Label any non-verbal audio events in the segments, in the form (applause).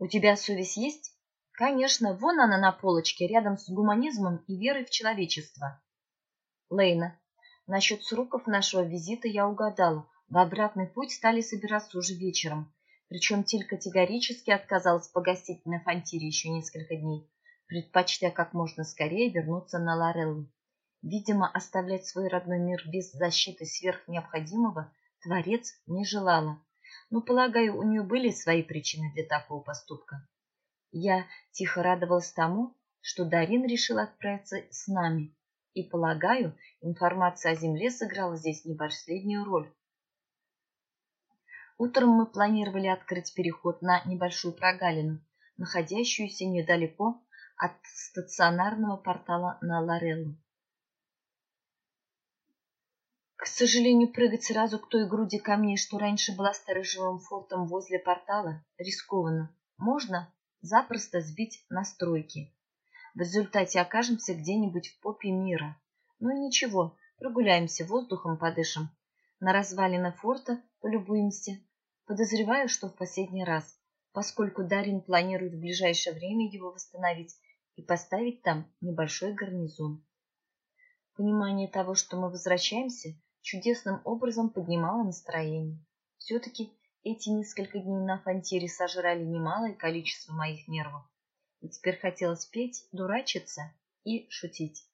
У тебя совесть есть? Конечно, вон она на полочке, рядом с гуманизмом и верой в человечество. Лейна, насчет сроков нашего визита я угадала. В обратный путь стали собираться уже вечером. Причем Тиль категорически отказалась погостить на Фонтире еще несколько дней, предпочтя как можно скорее вернуться на Лореллу. Видимо, оставлять свой родной мир без защиты сверх необходимого Творец не желала. Но, полагаю, у нее были свои причины для такого поступка. Я тихо радовалась тому, что Дарин решил отправиться с нами, и, полагаю, информация о Земле сыграла здесь не последнюю роль. Утром мы планировали открыть переход на небольшую прогалину, находящуюся недалеко от стационарного портала на Лореллу. К сожалению, прыгать сразу к той груди камней, что раньше была сторожевым фортом возле портала, рискованно. Можно запросто сбить настройки. В результате окажемся где-нибудь в попе мира. Ну и ничего, прогуляемся, воздухом подышим. На развалины форта полюбуемся. Подозреваю, что в последний раз, поскольку Дарин планирует в ближайшее время его восстановить и поставить там небольшой гарнизон. Понимание того, что мы возвращаемся, чудесным образом поднимало настроение. Все-таки эти несколько дней на фонтире сожрали немалое количество моих нервов. И теперь хотелось петь, дурачиться и шутить.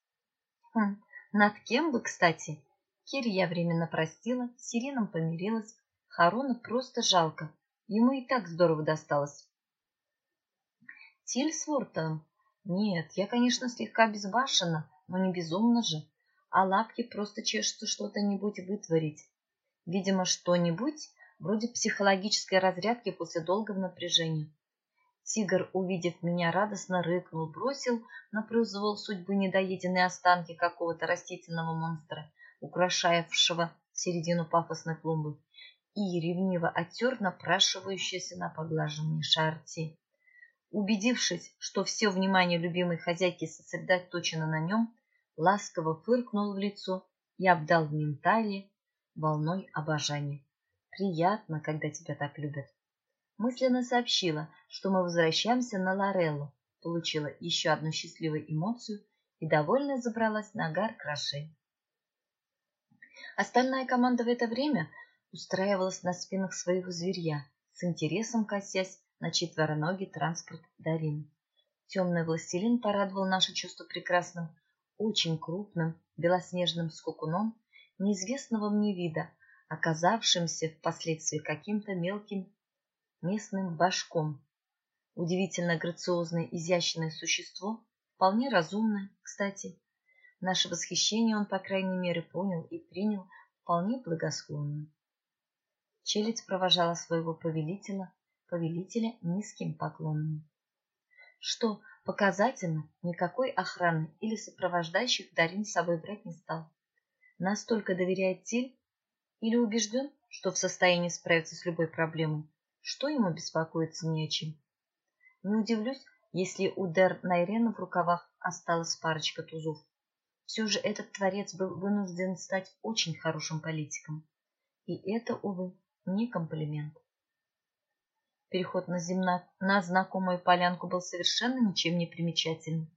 Хм, над кем бы, кстати? Кири я временно простила, с Сирином помирилась. Харона просто жалко. Ему и так здорово досталось. Тиль с Вортом? Нет, я, конечно, слегка безбашена, но не безумно же а лапки просто чешутся что-то-нибудь вытворить. Видимо, что-нибудь вроде психологической разрядки после долгого напряжения. Тигр, увидев меня, радостно рыкнул, бросил на произвол судьбы недоеденные останки какого-то растительного монстра, украшавшего середину пафосной клумбы, и ревниво оттер напрашивающийся на поглаживание шарти. Убедившись, что все внимание любимой хозяйки сосредоточено на нем, ласково фыркнул в лицо и обдал в ментале волной обожания. Приятно, когда тебя так любят. Мысленно сообщила, что мы возвращаемся на Лореллу, получила еще одну счастливую эмоцию и довольно забралась на гар крашей. Остальная команда в это время устраивалась на спинах своего зверья, с интересом косясь на четвероногий транспорт Дарин. Темный властелин порадовал наше чувство прекрасным очень крупным белоснежным скукуном неизвестного мне вида, оказавшимся впоследствии каким-то мелким местным башком. Удивительно грациозное изящное существо, вполне разумное, кстати. Наше восхищение он, по крайней мере, понял и принял вполне благосклонно. Челядь провожала своего повелителя, повелителя низким поклоном. Что Показательно, никакой охраны или сопровождающих Дарин с собой брать не стал. Настолько доверяет Тиль или убежден, что в состоянии справиться с любой проблемой, что ему беспокоиться не о чем. Не удивлюсь, если у Дер Найрена в рукавах осталась парочка тузов. Все же этот творец был вынужден стать очень хорошим политиком. И это, увы, не комплимент. Переход на, земна... на знакомую полянку был совершенно ничем не примечательным.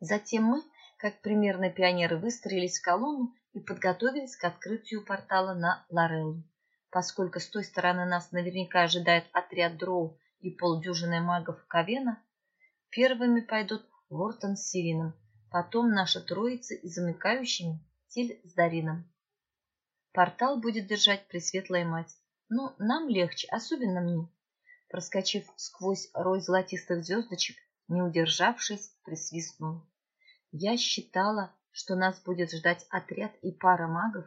Затем мы, как примерные пионеры, выстроились в колонну и подготовились к открытию портала на Лореллу. Поскольку с той стороны нас наверняка ожидает отряд дроу и полдюжины магов Ковена, первыми пойдут Вортон с Сирином, потом наша троица и замыкающими Тиль с Дарином. Портал будет держать Пресветлая Мать, ну, нам легче, особенно мне. Проскочив сквозь рой золотистых звездочек, не удержавшись, присвистнул. Я считала, что нас будет ждать отряд и пара магов,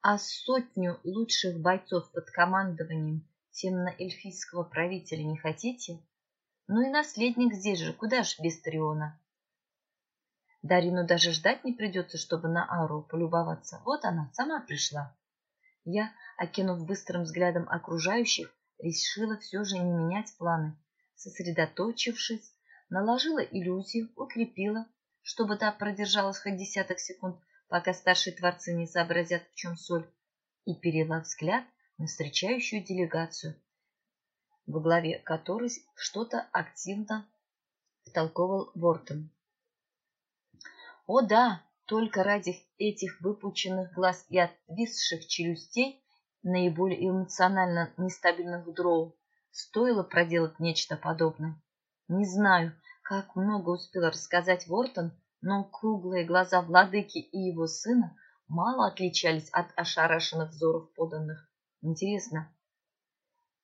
а сотню лучших бойцов под командованием темно-эльфийского правителя не хотите? Ну и наследник здесь же, куда ж без Триона? Дарину даже ждать не придется, чтобы на Ару полюбоваться. Вот она, сама пришла. Я, окинув быстрым взглядом окружающих, решила все же не менять планы. Сосредоточившись, наложила иллюзию, укрепила, чтобы та продержалась хоть десяток секунд, пока старшие творцы не сообразят, в чем соль, и перела взгляд на встречающую делегацию. во главе которой что-то активно втолковал Вортон. О да, только ради этих выпученных глаз и отвисших челюстей наиболее эмоционально нестабильных дроу стоило проделать нечто подобное. Не знаю, как много успел рассказать Вортон, но круглые глаза владыки и его сына мало отличались от ошарашенных взоров поданных. Интересно,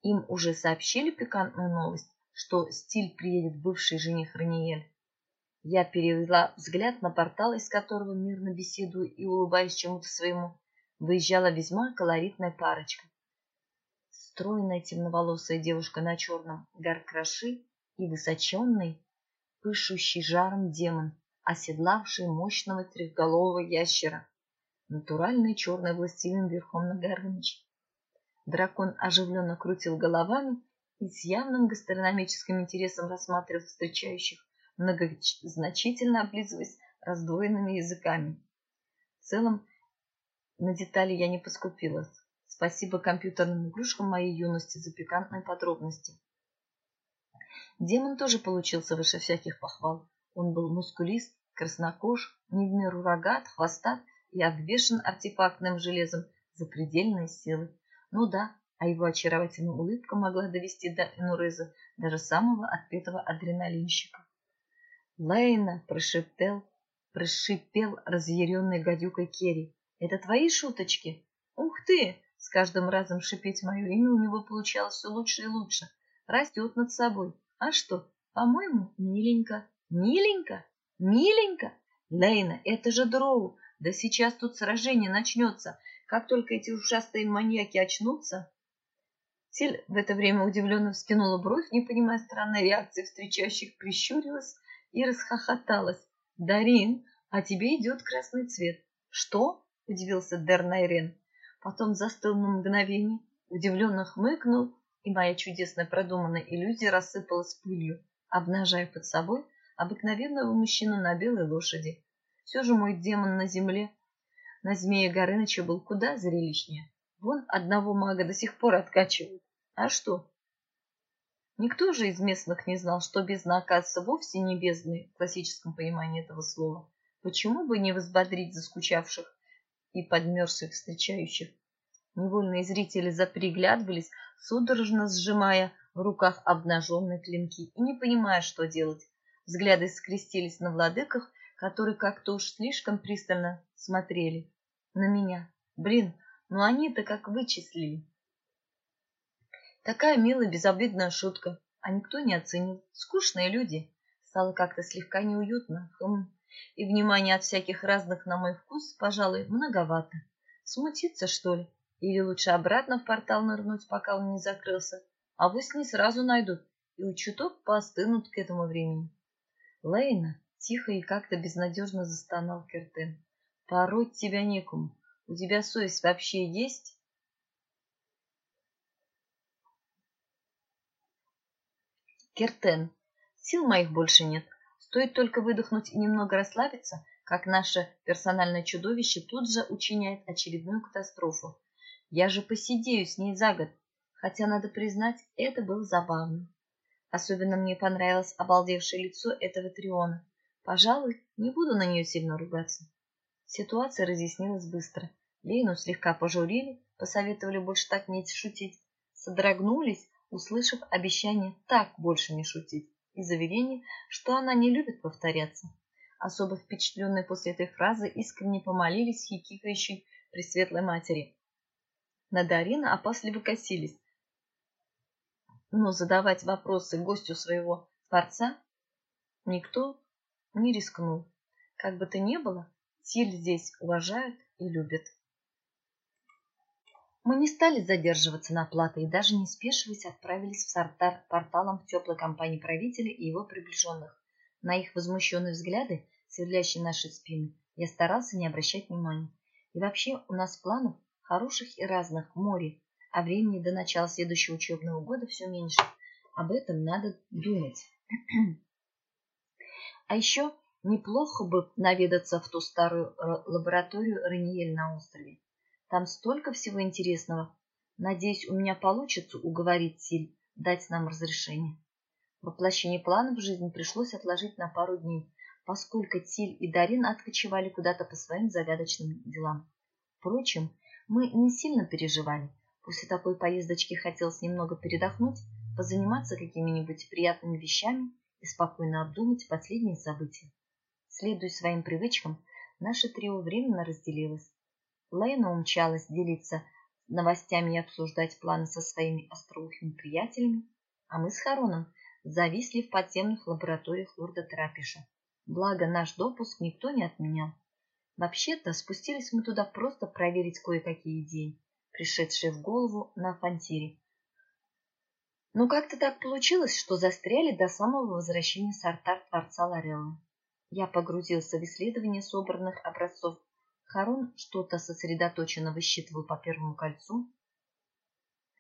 им уже сообщили пикантную новость, что Стиль приедет бывший жених Раниель? Я перевела взгляд на портал, из которого, мирно беседуя и улыбаясь чему-то своему, выезжала весьма колоритная парочка. Стройная темноволосая девушка на черном гаркраши и высоченный, пышущий жаром демон, оседлавший мощного трехголового ящера. Натуральный черный властелин верхом на горыныче. Дракон оживленно крутил головами и с явным гастрономическим интересом рассматривал встречающих, многозначительно облизываясь раздвоенными языками. В целом, на детали я не поскупилась. Спасибо компьютерным игрушкам моей юности за пикантные подробности. Демон тоже получился выше всяких похвал. Он был мускулист, краснокож, не в меру рогат, хвостат и обвешан артефактным железом запредельной силы. Ну да, а его очаровательная улыбка могла довести до Энуреза даже самого отпетого адреналинщика. Лейна прошептал, прошипел разъяренной гадюкой Керри. «Это твои шуточки? Ух ты!» С каждым разом шипеть мое имя у него получалось все лучше и лучше. Растет над собой. А что, по-моему, миленько. Миленько? Миленько? Лейна, это же дроу. Да сейчас тут сражение начнется. Как только эти ужасные маньяки очнутся... Силь в это время удивленно вскинула бровь, не понимая странной реакции встречающих, прищурилась и расхохоталась. «Дарин, а тебе идет красный цвет». «Что?» – удивился Дернайрен. Потом застыл на мгновение, удивленно хмыкнул, и моя чудесно продуманная иллюзия рассыпалась пылью, обнажая под собой обыкновенного мужчину на белой лошади. Все же мой демон на земле на Змея Горыныча был куда зрелищнее. Вон одного мага до сих пор откачивают. А что? Никто же из местных не знал, что бездна оказывается вовсе не бездной в классическом понимании этого слова. Почему бы не возбодрить заскучавших и подмерзших встречающих? Невольные зрители заприглядывались, судорожно сжимая в руках обнаженные клинки и не понимая, что делать. Взгляды скрестились на владыках которые как-то уж слишком пристально смотрели на меня. Блин, ну они-то как вычислили. Такая милая, безобидная шутка, а никто не оценил. Скучные люди. Стало как-то слегка неуютно. Хм. И внимание от всяких разных на мой вкус, пожалуй, многовато. Смутиться, что ли? Или лучше обратно в портал нырнуть, пока он не закрылся? А вы с ней сразу найдут и у чуток поостынут к этому времени. Лейна, Тихо и как-то безнадежно застонал Кертен. Пороть тебя некому. У тебя совесть вообще есть? Кертен, сил моих больше нет. Стоит только выдохнуть и немного расслабиться, как наше персональное чудовище тут же учиняет очередную катастрофу. Я же посидею с ней за год, хотя, надо признать, это было забавно. Особенно мне понравилось обалдевшее лицо этого Триона. Пожалуй, не буду на нее сильно ругаться. Ситуация разъяснилась быстро. Лейну слегка пожурили, посоветовали больше так не шутить. Содрогнулись, услышав обещание так больше не шутить и заверение, что она не любит повторяться. Особо впечатленные после этой фразы искренне помолились хихикающей Пресветлой Матери. На Дарина опасливо косились. Но задавать вопросы гостю своего дворца никто не рискнул. Как бы то ни было, Тиль здесь уважают и любят. Мы не стали задерживаться на платы и даже не спешиваясь отправились в Сартар порталом в теплой компании правителя и его приближенных. На их возмущенные взгляды, сверлящие наши спины, я старался не обращать внимания. И вообще у нас планов хороших и разных море, а времени до начала следующего учебного года все меньше. Об этом надо думать. (clears throat) А еще неплохо бы наведаться в ту старую э, лабораторию Раниель на острове. Там столько всего интересного. Надеюсь, у меня получится уговорить Силь дать нам разрешение. Воплощение плана в жизнь пришлось отложить на пару дней, поскольку Тиль и Дарин откочевали куда-то по своим загадочным делам. Впрочем, мы не сильно переживали. После такой поездочки хотелось немного передохнуть, позаниматься какими-нибудь приятными вещами и спокойно обдумать последние события. Следуя своим привычкам, наше трио временно разделилось. Лейна умчалась делиться новостями и обсуждать планы со своими остроухими приятелями, а мы с Хароном зависли в подземных лабораториях лорда Трапиша. Благо, наш допуск никто не отменял. Вообще-то, спустились мы туда просто проверить кое-какие идеи, пришедшие в голову на фантире. Но как-то так получилось, что застряли до самого возвращения с артар Творца Лореллы. Я погрузился в исследование собранных образцов. Харон что-то сосредоточенно высчитывал по первому кольцу.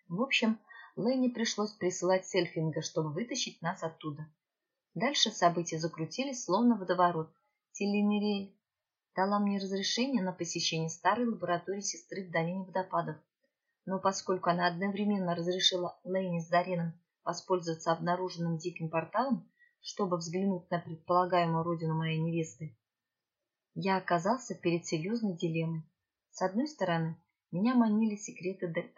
В общем, Ленни пришлось присылать Сельфинга, чтобы вытащить нас оттуда. Дальше события закрутились, словно водоворот. Телемириэль дала мне разрешение на посещение старой лаборатории сестры в долине водопадов. Но поскольку она одновременно разрешила Ленни с Дарином воспользоваться обнаруженным диким порталом, чтобы взглянуть на предполагаемую родину моей невесты, я оказался перед серьезной дилеммой. С одной стороны, меня манили секреты Дель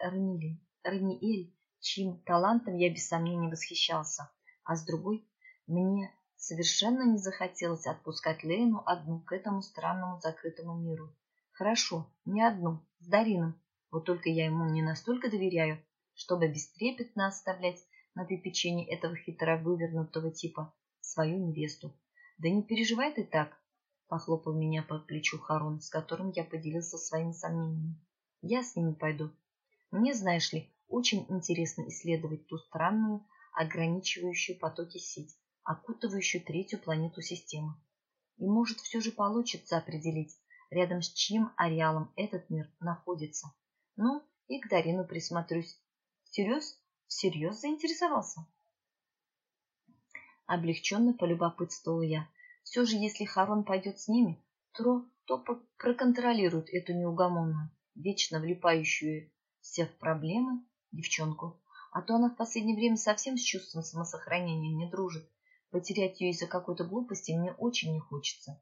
Арнили, чьим талантом я без сомнения восхищался, а с другой, мне совершенно не захотелось отпускать Лейну одну к этому странному закрытому миру. Хорошо, не одну, с Дарином, вот только я ему не настолько доверяю, чтобы бестрепетно оставлять на попечении этого хитро вывернутого типа свою невесту. Да не переживай ты так, похлопал меня по плечу Харон, с которым я поделился своими сомнениями. Я с ними пойду. Мне, знаешь ли, очень интересно исследовать ту странную, ограничивающую потоки сеть, окутывающую третью планету системы. И может все же получится определить, рядом с чьим ареалом этот мир находится. Ну, и к Дарину присмотрюсь. Всерьез? Всерьез заинтересовался? Облегченно полюбопытствовал я. Все же, если Харон пойдет с ними, то, то проконтролирует эту неугомонную, вечно влипающуюся в проблемы девчонку. А то она в последнее время совсем с чувством самосохранения не дружит. Потерять ее из-за какой-то глупости мне очень не хочется.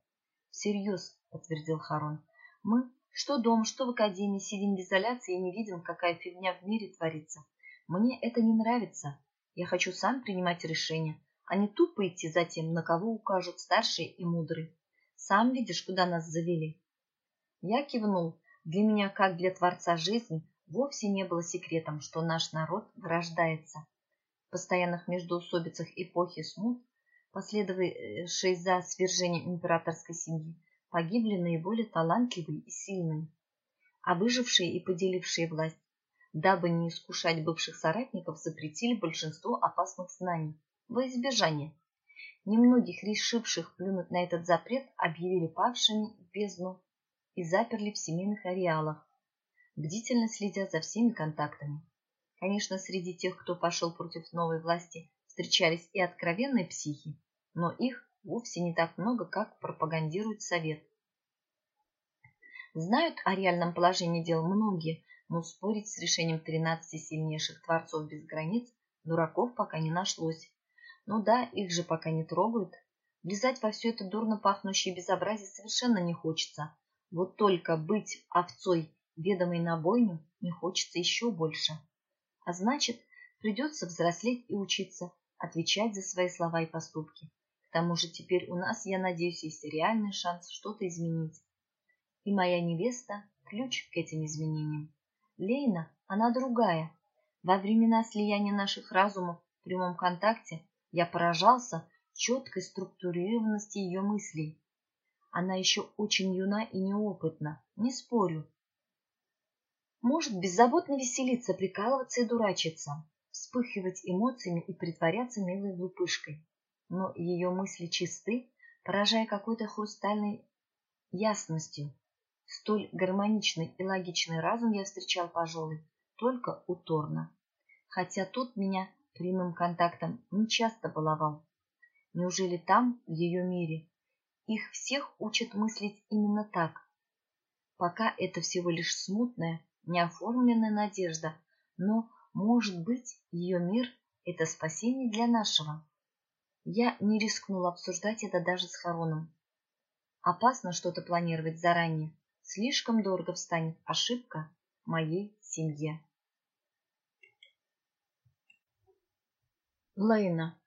Всерьез, подтвердил Харон. Мы, что дом, что в академии, сидим в изоляции и не видим, какая фигня в мире творится. Мне это не нравится. Я хочу сам принимать решения, а не тупо идти за тем, на кого укажут старшие и мудрые. Сам видишь, куда нас завели. Я кивнул. Для меня, как для Творца жизни, вовсе не было секретом, что наш народ вырождается. В постоянных междоусобицах эпохи смут, последовавшей за свержением императорской семьи, погибли наиболее талантливые и сильные, а выжившие и поделившие власть, дабы не искушать бывших соратников, запретили большинство опасных знаний во избежание. Немногих решивших плюнуть на этот запрет объявили павшими в бездну и заперли в семейных ареалах, бдительно следя за всеми контактами. Конечно, среди тех, кто пошел против новой власти, встречались и откровенные психи, но их вовсе не так много, как пропагандирует Совет. Знают о реальном положении дел многие, но спорить с решением 13 сильнейших творцов без границ дураков пока не нашлось. Ну да, их же пока не трогают. Влезать во все это дурно пахнущее безобразие совершенно не хочется. Вот только быть овцой ведомой на бойню не хочется еще больше. А значит, придется взрослеть и учиться, отвечать за свои слова и поступки. К тому же теперь у нас, я надеюсь, есть реальный шанс что-то изменить. И моя невеста – ключ к этим изменениям. Лейна, она другая. Во времена слияния наших разумов в прямом контакте я поражался четкой структурированности ее мыслей. Она еще очень юна и неопытна, не спорю, может беззаботно веселиться, прикалываться и дурачиться, вспыхивать эмоциями и притворяться милой глупышкой. Но ее мысли чисты, поражая какой-то хрустальной ясностью. Столь гармоничный и логичный разум я встречал, пожалуй, только у Торна. Хотя тот меня прямым контактом не часто баловал. Неужели там, в ее мире, их всех учат мыслить именно так? Пока это всего лишь смутное, неоформленная надежда, но, может быть, ее мир это спасение для нашего. Я не рискнула обсуждать это даже с Хароном. Опасно что-то планировать заранее. Слишком дорого встанет ошибка моей семье. Лейна.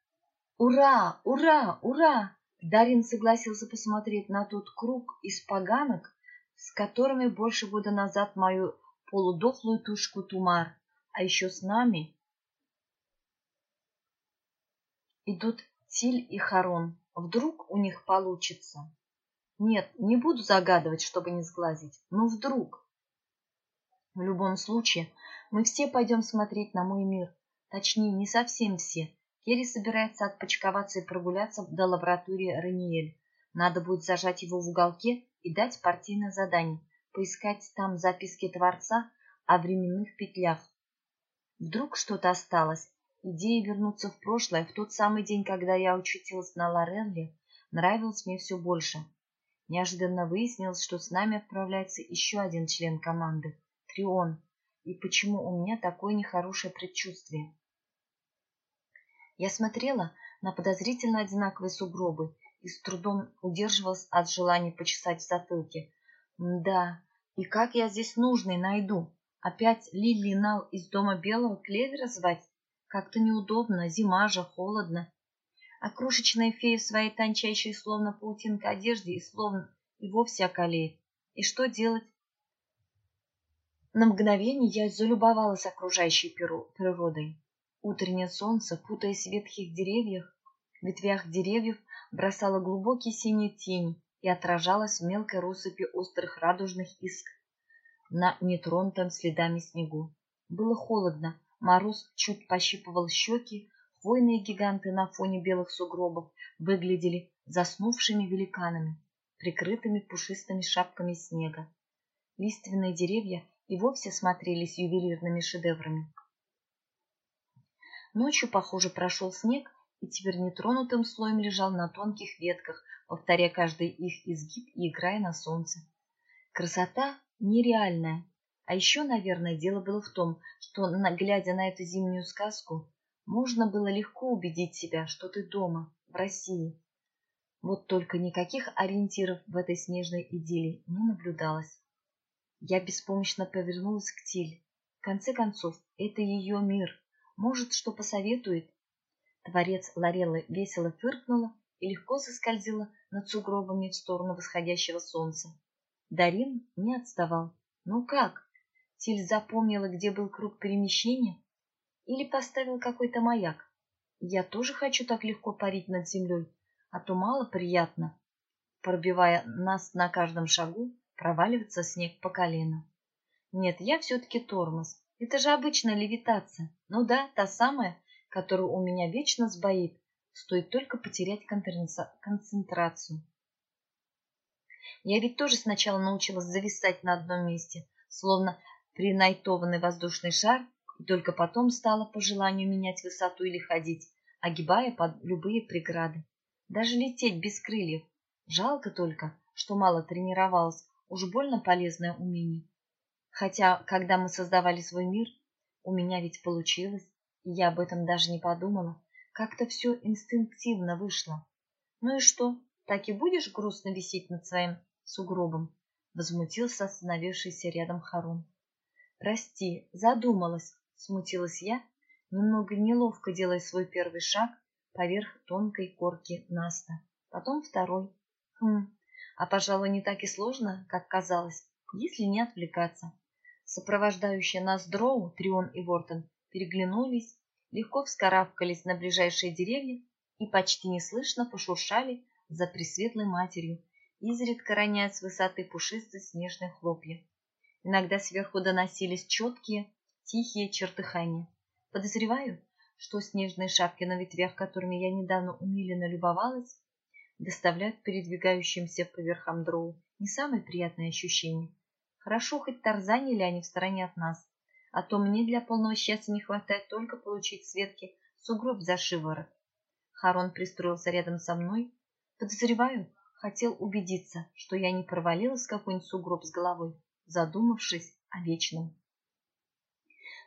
Ура! Ура! Ура! Дарин согласился посмотреть на тот круг из поганок, с которыми больше года назад мою полудохлую тушку Тумар, а еще с нами идут Тиль и Харон. Вдруг у них получится. Нет, не буду загадывать, чтобы не сглазить. Но вдруг. В любом случае, мы все пойдем смотреть на мой мир. Точнее, не совсем все. Керри собирается отпочковаться и прогуляться до лаборатории Раниэль. Надо будет зажать его в уголке и дать партийное задание – поискать там записки Творца о временных петлях. Вдруг что-то осталось, Идея вернуться в прошлое, в тот самый день, когда я учутилась на Лоренле, нравилась мне все больше. Неожиданно выяснилось, что с нами отправляется еще один член команды — Трион. И почему у меня такое нехорошее предчувствие? Я смотрела на подозрительно одинаковые сугробы и с трудом удерживалась от желания почесать в затылке. Да, и как я здесь нужный найду? Опять Лили Нал из дома белого клевера звать? Как-то неудобно, зима же, холодно. А крошечная фея в своей тончайшей, словно паутинка одежде, и словно и вовсе околеет. И что делать? На мгновение я залюбовалась окружающей природой. Утреннее солнце, путаясь в ветхих деревьях, ветвях деревьев, бросало глубокие синие тени и отражалось в мелкой россыпи острых радужных искр на нетронутом следами снегу. Было холодно, Мороз чуть пощипывал щеки, хвойные гиганты на фоне белых сугробов выглядели заснувшими великанами, прикрытыми пушистыми шапками снега. Лиственные деревья и вовсе смотрелись ювелирными шедеврами. Ночью, похоже, прошел снег, и теперь нетронутым слоем лежал на тонких ветках, повторяя каждый их изгиб и играя на солнце. Красота нереальная, а еще, наверное, дело было в том, что, глядя на эту зимнюю сказку, можно было легко убедить себя, что ты дома, в России. Вот только никаких ориентиров в этой снежной идиллии не наблюдалось. Я беспомощно повернулась к Тиль. В конце концов, это ее мир. Может, что посоветует? Творец Лореллы весело фыркнула и легко заскользила над сугробами в сторону восходящего солнца. Дарин не отставал. Ну как? Тиль запомнила, где был круг перемещения? Или поставил какой-то маяк? Я тоже хочу так легко парить над землей, а то мало приятно, пробивая нас на каждом шагу, проваливаться снег по колено. Нет, я все-таки тормоз. Это же обычная левитация. Ну да, та самая, которая у меня вечно сбоит. Стоит только потерять концентрацию. Я ведь тоже сначала научилась зависать на одном месте, словно принайтованный воздушный шар, и только потом стала по желанию менять высоту или ходить, огибая под любые преграды. Даже лететь без крыльев. Жалко только, что мало тренировалась, уж больно полезное умение. Хотя, когда мы создавали свой мир, у меня ведь получилось, и я об этом даже не подумала. Как-то все инстинктивно вышло. Ну и что, так и будешь грустно висеть над своим сугробом? Возмутился остановившийся рядом Харун. «Прости, задумалась», — смутилась я, немного неловко делая свой первый шаг поверх тонкой корки Наста. Потом второй. Хм, а, пожалуй, не так и сложно, как казалось, если не отвлекаться. Сопровождающие нас Дроу, Трион и Вортон переглянулись, легко вскарабкались на ближайшие деревья и почти неслышно пошуршали за пресветлой матерью, изредка роняя с высоты пушистые снежные хлопья. Иногда сверху доносились четкие, тихие чертыхания. Подозреваю, что снежные шапки на ветвях, которыми я недавно умиленно любовалась, доставляют передвигающимся по верхам дроу не самые приятные ощущения. Хорошо, хоть тарзанили они в стороне от нас, а то мне для полного счастья не хватает только получить Светке сугроб за шиворот. Харон пристроился рядом со мной. Подозреваю, хотел убедиться, что я не провалилась в какой-нибудь сугроб с головой задумавшись о вечном.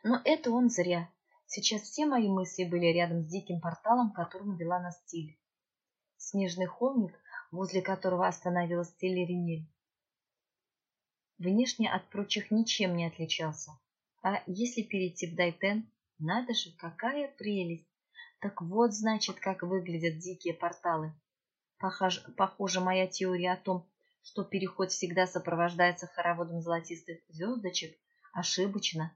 Но это он зря. Сейчас все мои мысли были рядом с диким порталом, к которому вела нас Тиль. Снежный холмик, возле которого остановилась Телеринель, внешне от прочих ничем не отличался. А если перейти в Дайтен, надо же, какая прелесть! Так вот, значит, как выглядят дикие порталы. Похож, похоже, моя теория о том, что переход всегда сопровождается хороводом золотистых звездочек, ошибочна.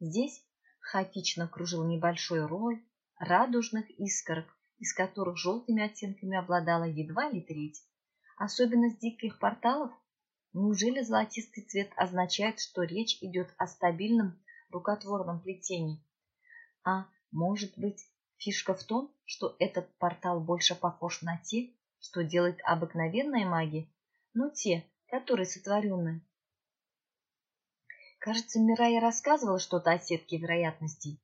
Здесь хаотично кружил небольшой рой радужных искорок, из которых желтыми оттенками обладала едва ли треть. Особенность диких порталов? Неужели золотистый цвет означает, что речь идет о стабильном рукотворном плетении? А может быть, фишка в том, что этот портал больше похож на те, что делает обыкновенная магия, но те, которые сотворенные Кажется, Мирая рассказывала что-то о сетке вероятностей,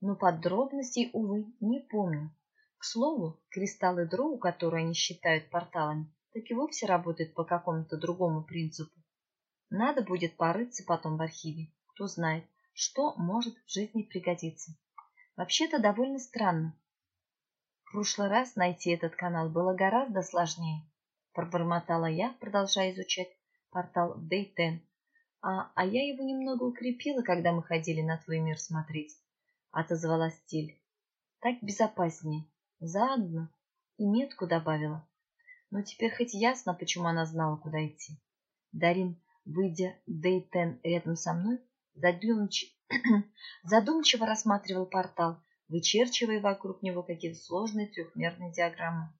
но подробностей, увы, не помню. К слову, кристаллы дроу, которые они считают порталами, так и вовсе работают по какому-то другому принципу. Надо будет порыться потом в архиве. Кто знает, что может в жизни пригодиться. Вообще-то довольно странно. В прошлый раз найти этот канал было гораздо сложнее. Пробормотала я, продолжая изучать портал в Дейтен, а, а я его немного укрепила, когда мы ходили на твой мир смотреть, — отозвалась Тиль. Так безопаснее. Заодно. И метку добавила. Но теперь хоть ясно, почему она знала, куда идти. Дарин, выйдя Дейтен рядом со мной, задумч... (clears throat) задумчиво рассматривал портал, вычерчивая вокруг него какие-то сложные трехмерные диаграммы.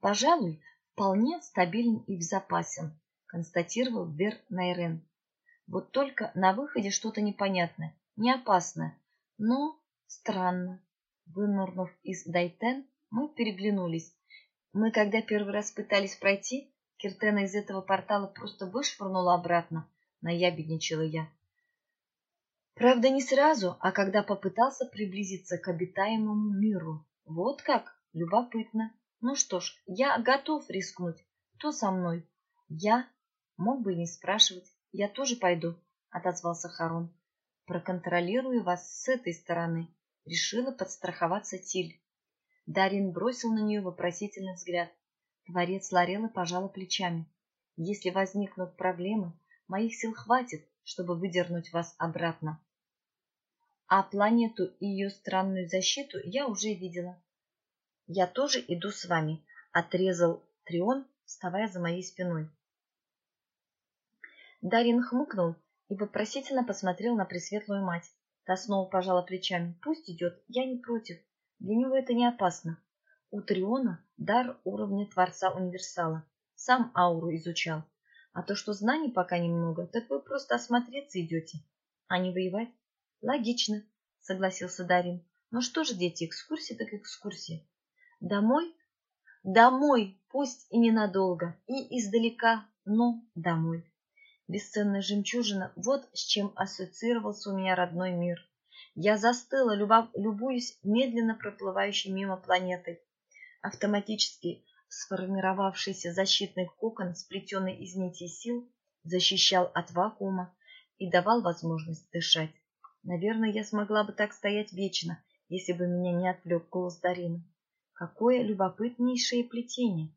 Пожалуй, вполне стабилен и безопасен, констатировал Вер Найрен. Вот только на выходе что-то непонятное, не опасное, но странно. Вынурнув из Дайтен, мы переглянулись. Мы, когда первый раз пытались пройти, Киртена из этого портала просто вышвырнула обратно, наябедничала я. Правда, не сразу, а когда попытался приблизиться к обитаемому миру. Вот как? Любопытно. Ну что ж, я готов рискнуть. Кто со мной? Я Мог бы и не спрашивать. Я тоже пойду, отозвался Харон. Проконтролирую вас с этой стороны. Решила подстраховаться Тиль. Дарин бросил на нее вопросительный взгляд. Творец Лорелы пожала плечами. Если возникнут проблемы, моих сил хватит, чтобы выдернуть вас обратно. А планету и ее странную защиту я уже видела. Я тоже иду с вами, отрезал Трион, вставая за моей спиной. Дарин хмыкнул и вопросительно посмотрел на пресветлую мать. Та снова пожала плечами. «Пусть идет, я не против. Для него это не опасно. У Триона дар уровня Творца Универсала. Сам ауру изучал. А то, что знаний пока немного, так вы просто осмотреться идете, а не воевать. Логично, согласился Дарин. Но что же, дети, экскурсия так экскурсия. Домой? Домой, пусть и ненадолго, и издалека, но домой. Бесценная жемчужина – вот с чем ассоциировался у меня родной мир. Я застыла, любуясь медленно проплывающей мимо планетой. Автоматически сформировавшийся защитный кокон, сплетенный из нитей сил, защищал от вакуума и давал возможность дышать. Наверное, я смогла бы так стоять вечно, если бы меня не отвлек голос Дарина. Какое любопытнейшее плетение!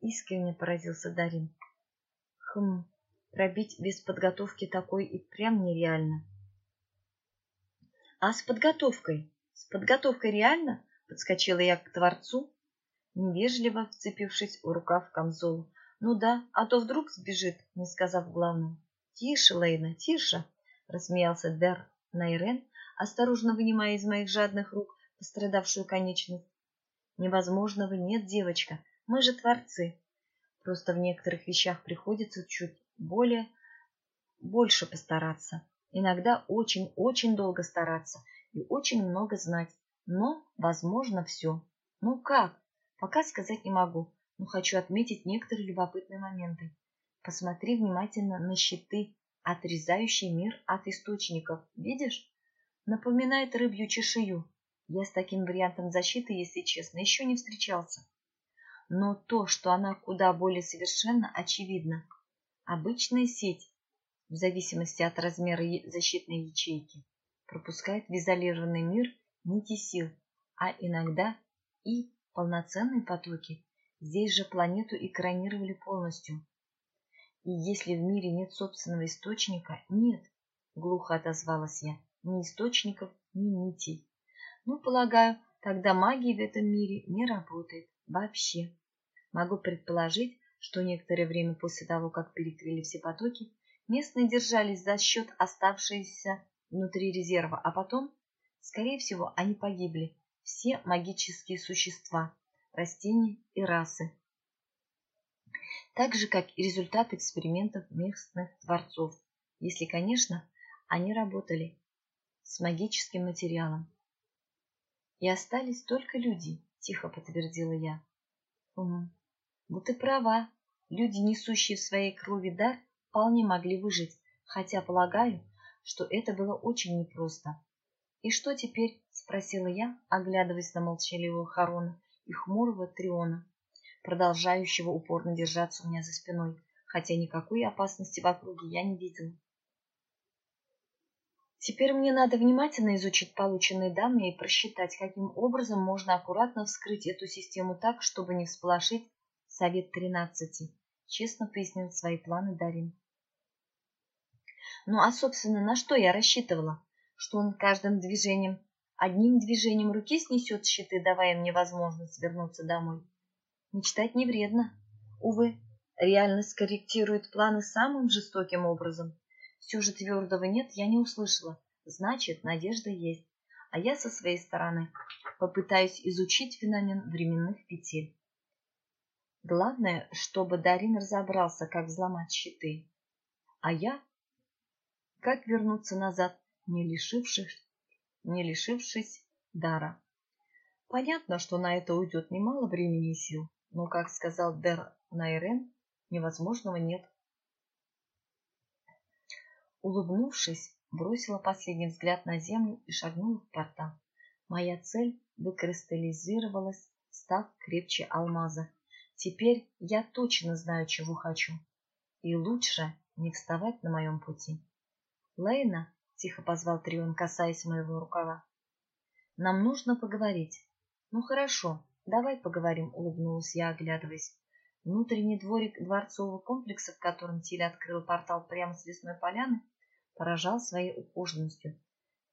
Искренне поразился Дарин. Хм, Пробить без подготовки такой и прям нереально. А с подготовкой? С подготовкой реально? Подскочила я к Творцу, невежливо вцепившись в рукав камзола. Ну да, а то вдруг сбежит, не сказав главного. Тише, Лейна, тише, рассмеялся Дер Найрен, осторожно вынимая из моих жадных рук пострадавшую конечность. Невозможного нет, девочка, мы же творцы. Просто в некоторых вещах приходится чуть более, больше постараться. Иногда очень-очень долго стараться и очень много знать. Но, возможно, все. Ну как? Пока сказать не могу, но хочу отметить некоторые любопытные моменты. Посмотри внимательно на щиты, отрезающие мир от источников. Видишь? Напоминает рыбью чешую. Я с таким вариантом защиты, если честно, еще не встречался. Но то, что она куда более совершенно, очевидно. Обычная сеть, в зависимости от размера защитной ячейки. пропускает в изолированный мир нити сил, а иногда и полноценные потоки. Здесь же планету экранировали полностью. И если в мире нет собственного источника, нет, глухо отозвалась я, ни источников, ни нитей. Ну, полагаю, тогда магия в этом мире не работает вообще. Могу предположить, что некоторое время после того, как перекрыли все потоки, местные держались за счет оставшейся внутри резерва, а потом, скорее всего, они погибли, все магические существа, растения и расы. Так же, как и результат экспериментов местных творцов, если, конечно, они работали с магическим материалом. И остались только люди, тихо подтвердила я. Угу. Вот и права. Люди, несущие в своей крови дар, вполне могли выжить, хотя полагаю, что это было очень непросто. «И что теперь?» — спросила я, оглядываясь на молчаливого Харона и хмурого Триона, продолжающего упорно держаться у меня за спиной, хотя никакой опасности в округе я не видела. Теперь мне надо внимательно изучить полученные данные и просчитать, каким образом можно аккуратно вскрыть эту систему так, чтобы не всполошить Совет тринадцати, честно пояснил свои планы Дарин. Ну а, собственно, на что я рассчитывала? Что он каждым движением, одним движением руки снесет щиты, давая мне возможность вернуться домой? Мечтать не вредно. Увы, реальность корректирует планы самым жестоким образом. Все же твердого нет я не услышала. Значит, надежда есть. А я со своей стороны попытаюсь изучить феномен временных петель. Главное, чтобы Дарин разобрался, как взломать щиты. А я как вернуться назад, не лишившись, не лишившись дара. Понятно, что на это уйдет немало времени и сил, но, как сказал Дер Найрен, невозможного нет. Улыбнувшись, бросила последний взгляд на землю и шагнула в портал. Моя цель выкристаллизировалась, став крепче алмаза. Теперь я точно знаю, чего хочу. И лучше не вставать на моем пути. Лейна, тихо позвал Трион, касаясь моего рукава. Нам нужно поговорить. Ну хорошо, давай поговорим, улыбнулась я, оглядываясь. Внутренний дворик дворцового комплекса, в котором Тиль открыл портал прямо с лесной поляны, поражал своей ухоженностью.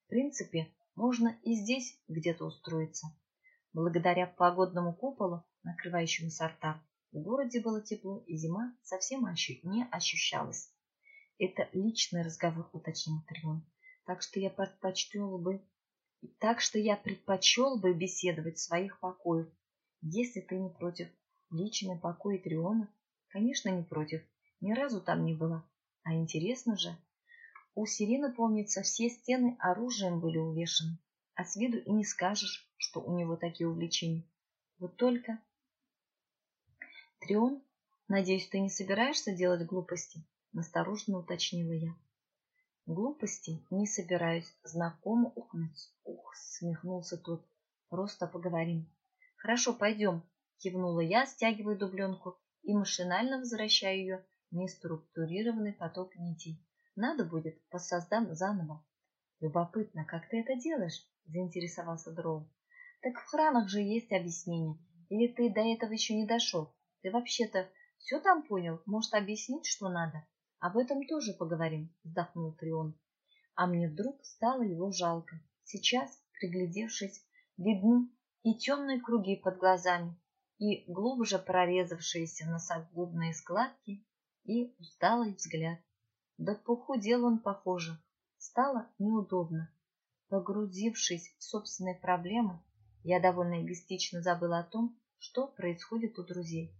В принципе, можно и здесь где-то устроиться. Благодаря погодному куполу, накрывающему сорта, в городе было тепло, и зима совсем не ощущалась. Это личный разговор, уточнил Трион. Так что я предпочтел бы... Так что я предпочел бы беседовать в своих покоях. Если ты не против личной покоя Триона, конечно, не против. Ни разу там не было. А интересно же. У Сирены, помнится, все стены оружием были увешаны. А с виду и не скажешь, что у него такие увлечения. Вот только... Трион, надеюсь, ты не собираешься делать глупости? Настороженно уточнила я. Глупости не собираюсь, знакомо ухнуть. Ух, смехнулся тот. Просто поговорим. Хорошо, пойдем, кивнула я, стягивая дубленку и машинально возвращаю ее в неструктурированный поток нитей. Надо будет, воссоздам заново. Любопытно, как ты это делаешь? Заинтересовался Дроу. Так в хранах же есть объяснение. Или ты до этого еще не дошел? Ты вообще-то все там понял? Может, объяснить, что надо? Об этом тоже поговорим, вздохнул Трион. А мне вдруг стало его жалко. Сейчас, приглядевшись, видны и темные круги под глазами, и глубже прорезавшиеся носогубные складки, и усталый взгляд. Да похудел он, похоже. Стало неудобно. Погрузившись в собственные проблемы, я довольно эгоистично забыла о том, что происходит у друзей.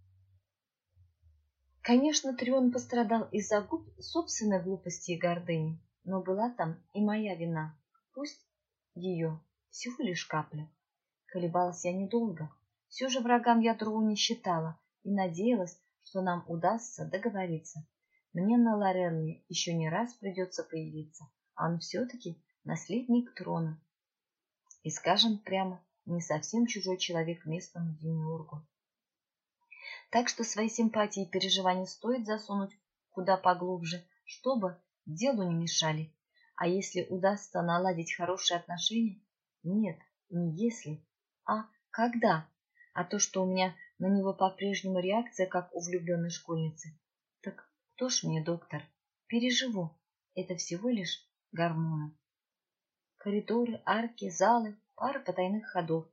Конечно, Трион пострадал из-за собственной глупости и гордыни, но была там и моя вина, пусть ее всего лишь капля. Колебалась я недолго, все же врагам я другу не считала и надеялась, что нам удастся договориться. Мне на Лорелле еще не раз придется появиться, а он все-таки наследник трона. И, скажем прямо, не совсем чужой человек местному демиургу. Так что свои симпатии и переживания стоит засунуть куда поглубже, чтобы делу не мешали. А если удастся наладить хорошие отношения? Нет, не если, а когда. А то, что у меня на него по-прежнему реакция, как у влюбленной школьницы. Так кто ж мне доктор? Переживу. Это всего лишь гормоны. Коридоры, арки, залы, пара потайных ходов.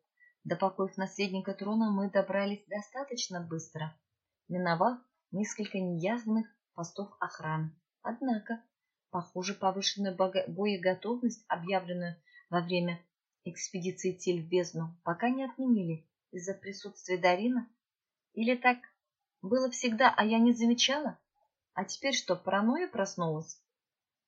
До покоев наследника трона мы добрались достаточно быстро, миновав несколько неясных постов охраны. Однако, похоже, повышенную боеготовность, объявленную во время экспедиции Тиль в бездну, пока не отменили из-за присутствия Дарина. Или так было всегда, а я не замечала? А теперь что, паранойя проснулась?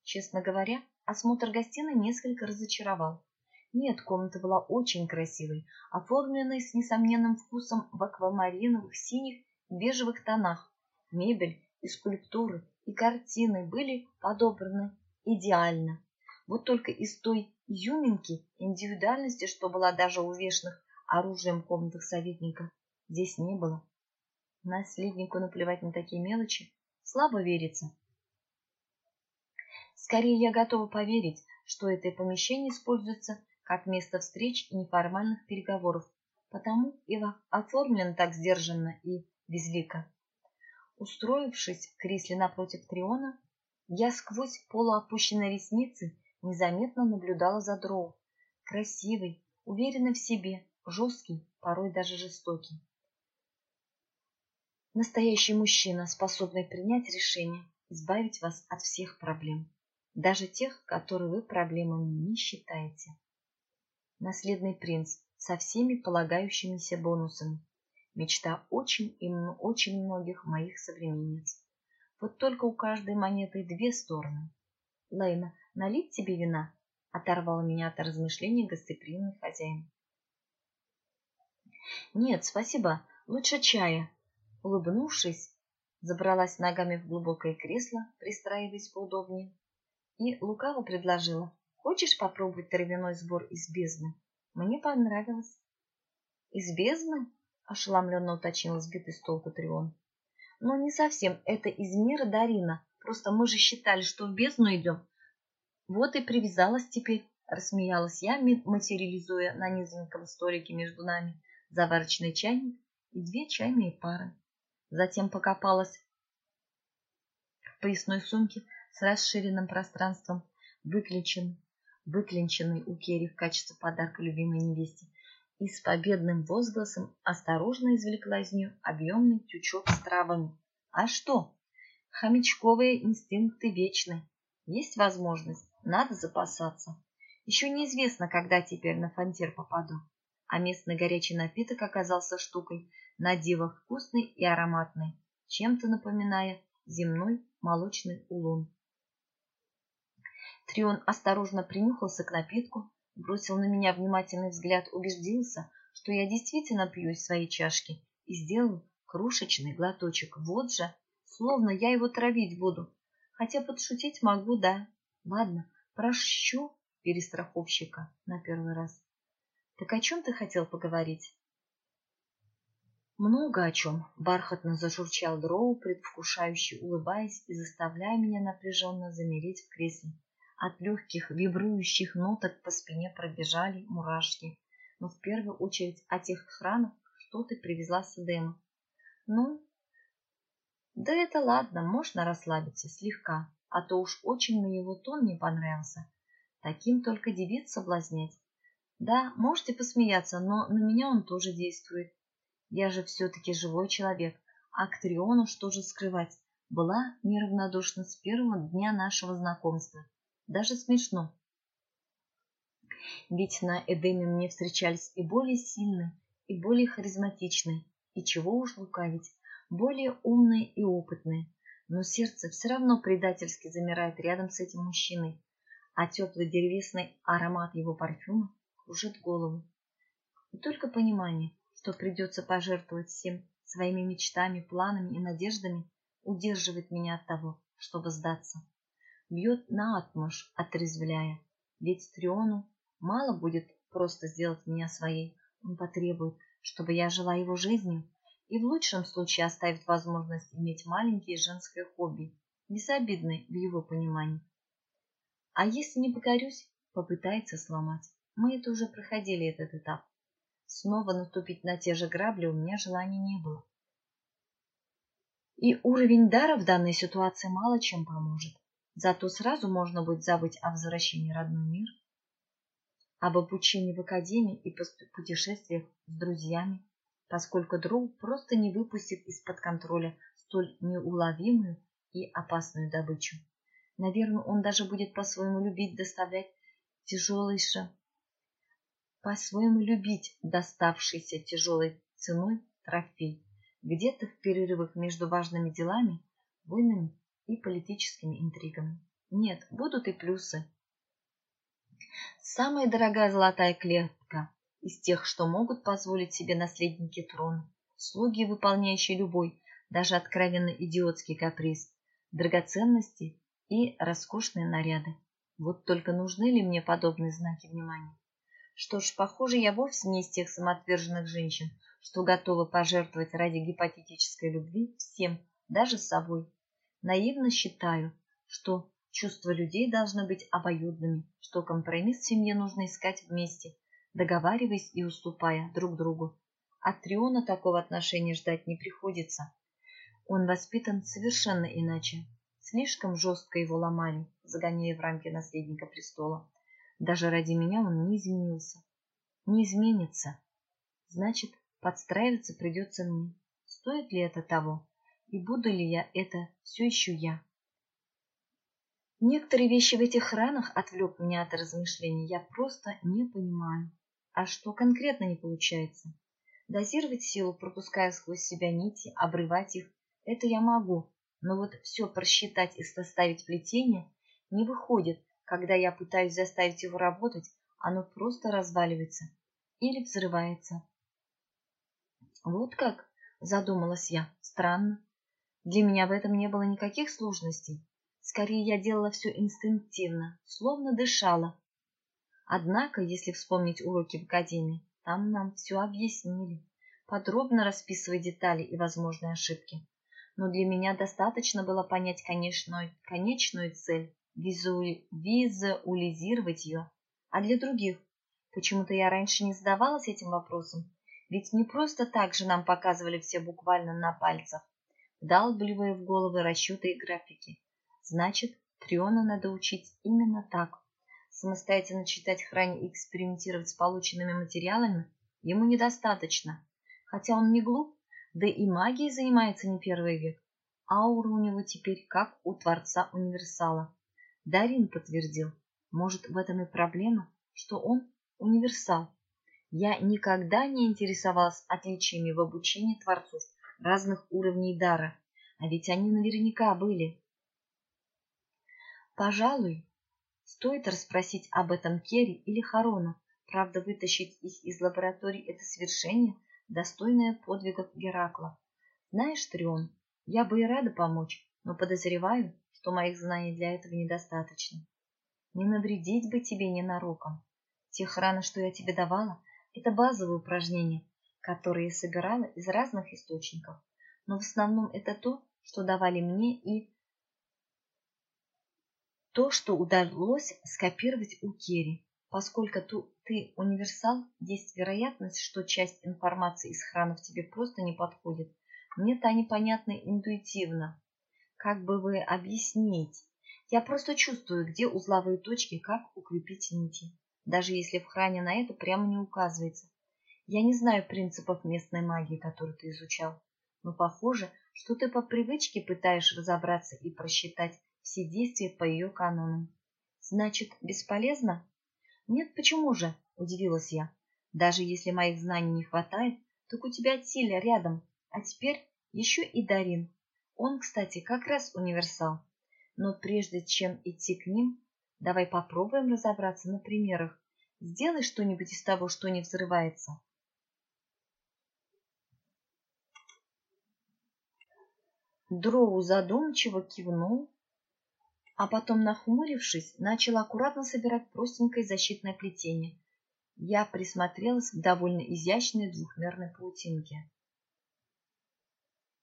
Честно говоря, осмотр гостиной несколько разочаровал. Нет, комната была очень красивой, оформленной с несомненным вкусом в аквамариновых, синих, бежевых тонах. Мебель и скульптуры и картины были подобраны идеально. Вот только из той изюминки, индивидуальности, что была даже у вешных оружием комнатах советника, здесь не было. Наследнику наплевать на такие мелочи слабо верится. Скорее я готова поверить, что это помещение используется как место встреч и неформальных переговоров, потому и оформлен так сдержанно и безлико. Устроившись в кресле напротив Триона, я сквозь полуопущенные ресницы незаметно наблюдала за Дроу. Красивый, уверенный в себе, жесткий, порой даже жестокий. Настоящий мужчина, способный принять решение, избавить вас от всех проблем, даже тех, которые вы проблемами не считаете наследный принц со всеми полагающимися бонусами. Мечта очень и очень многих моих современниц. Вот только у каждой монеты две стороны. Лейна, налить тебе вина? Оторвала меня от размышлений гостеприимный хозяин. Нет, спасибо, лучше чая. Улыбнувшись, забралась ногами в глубокое кресло, пристраиваясь поудобнее, и лукаво предложила. Хочешь попробовать травяной сбор из бездны? Мне понравилось. Из бездны? Ошеломленно уточнил сбитый с толку Трион. Но не совсем. Это из мира Дарина. Просто мы же считали, что в бездну идем. Вот и привязалась теперь. Рассмеялась я, материализуя на низеньком столике между нами заварочный чайник и две чайные пары. Затем покопалась в поясной сумке с расширенным пространством, выключен выклинченный у Керри в качестве подарка любимой невесте, и с победным возгласом осторожно извлекла из нее объемный тючок с травами. А что? Хомячковые инстинкты вечны. Есть возможность, надо запасаться. Еще неизвестно, когда теперь на фонтир попаду. А местный горячий напиток оказался штукой на диво вкусной и ароматной, чем-то напоминая земной молочный улун. Трион осторожно принюхался к напитку, бросил на меня внимательный взгляд, убедился, что я действительно пью из своей чашки, и сделал крошечный глоточек. Вот же, словно я его травить буду. Хотя подшутить могу, да. Ладно, прощу перестраховщика на первый раз. Так о чем ты хотел поговорить? Много о чем, бархатно зажурчал Дроу, предвкушающе улыбаясь и заставляя меня напряженно замереть в кресле. От легких вибрующих ноток по спине пробежали мурашки. Но в первую очередь о тех хранах, что ты привезла с Эдема. Ну, да это ладно, можно расслабиться слегка, а то уж очень мне его тон не понравился. Таким только девиц соблазнять. Да, можете посмеяться, но на меня он тоже действует. Я же все-таки живой человек, а к Триону что же скрывать? Была неравнодушна с первого дня нашего знакомства даже смешно. Ведь на Эдеме мне встречались и более сильные, и более харизматичные, и чего уж лукавить, более умные и опытные. Но сердце все равно предательски замирает рядом с этим мужчиной, а теплый деревесный аромат его парфюма кружит голову. И только понимание, что придется пожертвовать всем своими мечтами, планами и надеждами, удерживает меня от того, чтобы сдаться бьет наотмашь, отрезвляя. Ведь Триону мало будет просто сделать меня своей. Он потребует, чтобы я жила его жизнью и в лучшем случае оставит возможность иметь маленькие женское хобби, безобидное в его понимании. А если не покорюсь, попытается сломать. Мы это уже проходили, этот этап. Снова наступить на те же грабли у меня желания не было. И уровень дара в данной ситуации мало чем поможет. Зато сразу можно будет забыть о возвращении в родной мир, об обучении в академии и путешествиях с друзьями, поскольку друг просто не выпустит из-под контроля столь неуловимую и опасную добычу. Наверное, он даже будет по-своему любить доставлять тяжелейше, по-своему любить доставшийся тяжелой ценой трофей. Где-то в перерывах между важными делами, войнами и политическими интригами. Нет, будут и плюсы. Самая дорогая золотая клетка из тех, что могут позволить себе наследники трона, слуги, выполняющие любой, даже откровенно идиотский каприз, драгоценности и роскошные наряды. Вот только нужны ли мне подобные знаки внимания? Что ж, похоже, я вовсе не из тех самоотверженных женщин, что готовы пожертвовать ради гипотетической любви всем, даже собой. Наивно считаю, что чувства людей должны быть обоюдными, что компромисс в семье нужно искать вместе, договариваясь и уступая друг другу. От Триона такого отношения ждать не приходится. Он воспитан совершенно иначе. Слишком жестко его ломали, загоняя в рамки наследника престола. Даже ради меня он не изменился. Не изменится. Значит, подстраиваться придется мне. Стоит ли это того? И буду ли я это все еще я? Некоторые вещи в этих ранах отвлек меня от размышлений. Я просто не понимаю. А что конкретно не получается? Дозировать силу, пропуская сквозь себя нити, обрывать их, это я могу, но вот все просчитать и составить плетение не выходит, когда я пытаюсь заставить его работать, оно просто разваливается или взрывается. Вот как, задумалась я, странно. Для меня в этом не было никаких сложностей. Скорее, я делала все инстинктивно, словно дышала. Однако, если вспомнить уроки в академии, там нам все объяснили, подробно расписывая детали и возможные ошибки но для меня достаточно было понять конечную, конечную цель, визу, визуализировать ее. А для других? Почему-то я раньше не задавалась этим вопросом, ведь не просто так же нам показывали все буквально на пальцах, вдалбливая в головы расчеты и графики. Значит, Триона надо учить именно так. Самостоятельно читать храни и экспериментировать с полученными материалами ему недостаточно. Хотя он не глуп, да и магией занимается не первый век. Аура у него теперь как у Творца Универсала. Дарин подтвердил. Может, в этом и проблема, что он универсал. Я никогда не интересовалась отличиями в обучении творцов разных уровней дара, а ведь они наверняка были. Пожалуй, стоит расспросить об этом Керри или Харона. Правда, вытащить их из лаборатории – это свершение – достойная подвигов Геракла. Знаешь, Трион, я бы и рада помочь, но подозреваю, что моих знаний для этого недостаточно. Не навредить бы тебе ненароком. Те храны, что я тебе давала, это базовые упражнения, которые я собирала из разных источников, но в основном это то, что давали мне и то, что удалось скопировать у Керри. Поскольку ты универсал, есть вероятность, что часть информации из храмов тебе просто не подходит. Мне та непонятна интуитивно. Как бы вы объяснить? Я просто чувствую, где узловые точки, как укрепить нити. Даже если в хране на это прямо не указывается. Я не знаю принципов местной магии, которую ты изучал, но похоже, что ты по привычке пытаешь разобраться и просчитать все действия по ее канонам. Значит, бесполезно? Нет, почему же? Удивилась я. Даже если моих знаний не хватает, так у тебя Тиля рядом, а теперь еще и Дарин. Он, кстати, как раз универсал. Но прежде чем идти к ним, давай попробуем разобраться на примерах. Сделай что-нибудь из того, что не взрывается. Дроу задумчиво кивнул, а потом, нахмурившись, начал аккуратно собирать простенькое защитное плетение. Я присмотрелась к довольно изящной двухмерной паутинке.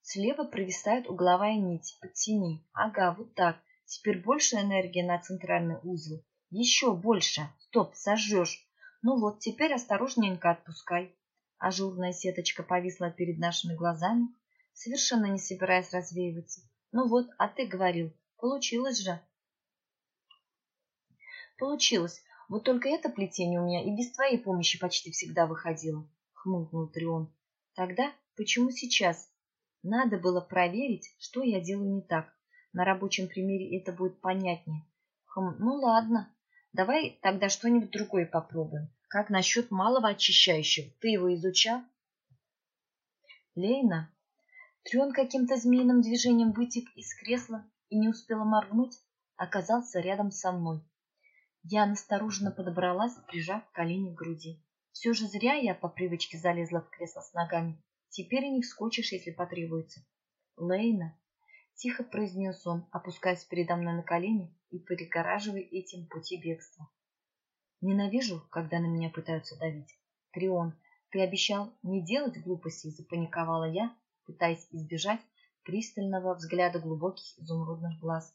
Слева провисает угловая нить. Подтяни. Ага, вот так. Теперь больше энергии на центральный узел. Еще больше. Стоп, сожжешь. Ну вот, теперь осторожненько отпускай. Ажурная сеточка повисла перед нашими глазами, совершенно не собираясь развеиваться. Ну вот, а ты говорил, получилось же. Получилось. Вот только это плетение у меня и без твоей помощи почти всегда выходило, хмыкнул Трион. Тогда почему сейчас? Надо было проверить, что я делаю не так. На рабочем примере это будет понятнее. Хм, ну ладно, давай тогда что-нибудь другое попробуем. Как насчет малого очищающего? Ты его изучал? Лейна, Трен каким-то змеиным движением вытек из кресла и не успела моргнуть, оказался рядом со мной. Я настороженно подобралась, прижав колени к груди. Все же зря я по привычке залезла в кресло с ногами. Теперь и не вскочишь, если потребуется. Лейна, тихо произнес он, опускаясь передо мной на колени и перегораживая этим пути бегства. Ненавижу, когда на меня пытаются давить. Трион, ты обещал не делать глупостей, запаниковала я, пытаясь избежать пристального взгляда глубоких изумрудных глаз.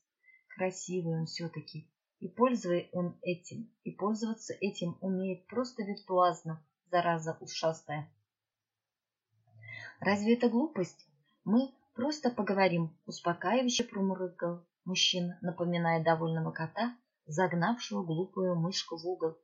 Красивый он все-таки, и пользуется он этим, и пользоваться этим умеет просто виртуозно, зараза ушастая. Разве это глупость? Мы просто поговорим, успокаивающе промурлыкал мужчина, напоминая довольного кота, загнавшего глупую мышку в угол.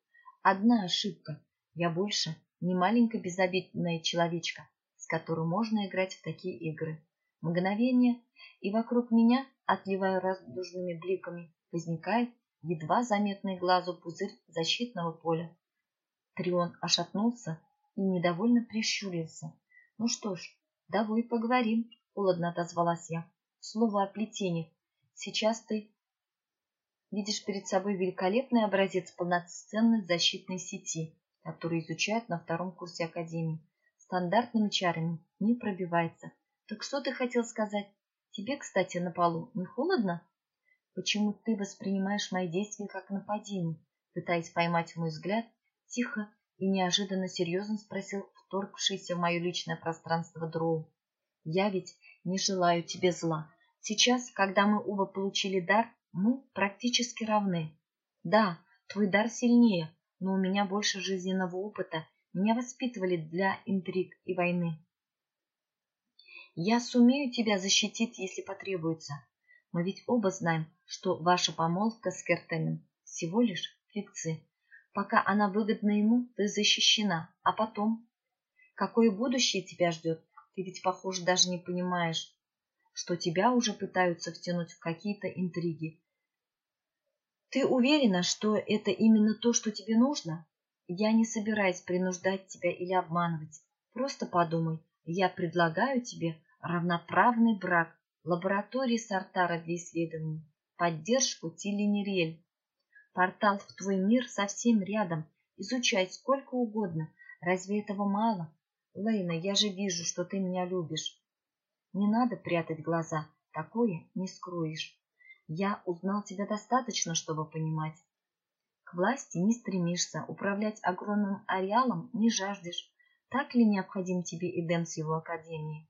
Одна ошибка. Я больше не маленькая безобидная человечка, с которой можно играть в такие игры. Мгновение, и вокруг меня, отливая радужными бликами, возникает едва заметный глазу пузырь защитного поля. Трион ошатнулся и недовольно прищурился. «Ну что ж, давай поговорим», — холодно отозвалась я. «Слово о плетениях. Сейчас ты видишь перед собой великолепный образец полноценной защитной сети, который изучают на втором курсе Академии. Стандартными чарами не пробивается. Так что ты хотел сказать? Тебе, кстати, на полу не холодно?» Почему ты воспринимаешь мои действия как нападение? Пытаясь поймать мой взгляд, тихо и неожиданно серьезно спросил вторгшийся в мое личное пространство Дроу. Я ведь не желаю тебе зла. Сейчас, когда мы оба получили дар, мы практически равны. Да, твой дар сильнее, но у меня больше жизненного опыта. Меня воспитывали для интриг и войны. Я сумею тебя защитить, если потребуется. Мы ведь оба знаем, что ваша помолвка с Кертеном всего лишь фикция. Пока она выгодна ему, ты защищена. А потом? Какое будущее тебя ждет? Ты ведь, похоже, даже не понимаешь, что тебя уже пытаются втянуть в какие-то интриги. Ты уверена, что это именно то, что тебе нужно? Я не собираюсь принуждать тебя или обманывать. Просто подумай, я предлагаю тебе равноправный брак лаборатории Сартара для исследований, поддержку Тилинерель. Портал в твой мир совсем рядом, изучай сколько угодно. Разве этого мало? Лейна, я же вижу, что ты меня любишь. Не надо прятать глаза, такое не скроешь. Я узнал тебя достаточно, чтобы понимать. К власти не стремишься, управлять огромным ареалом не жаждешь. Так ли необходим тебе Эдем с его академией?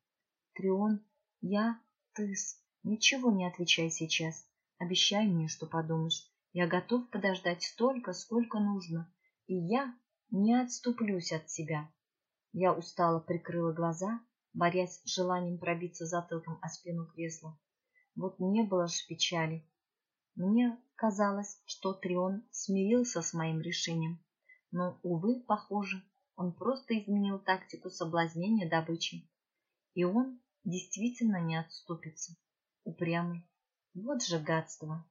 Трион, я Тыс, ничего не отвечай сейчас. Обещай мне, что подумаешь. Я готов подождать столько, сколько нужно, и я не отступлюсь от тебя. Я устало прикрыла глаза, борясь с желанием пробиться затылком о спину кресла. Вот не было ж печали. Мне казалось, что Трион смирился с моим решением, но, увы, похоже, он просто изменил тактику соблазнения добычи. И он действительно не отступится. Упрямый. Вот же гадство.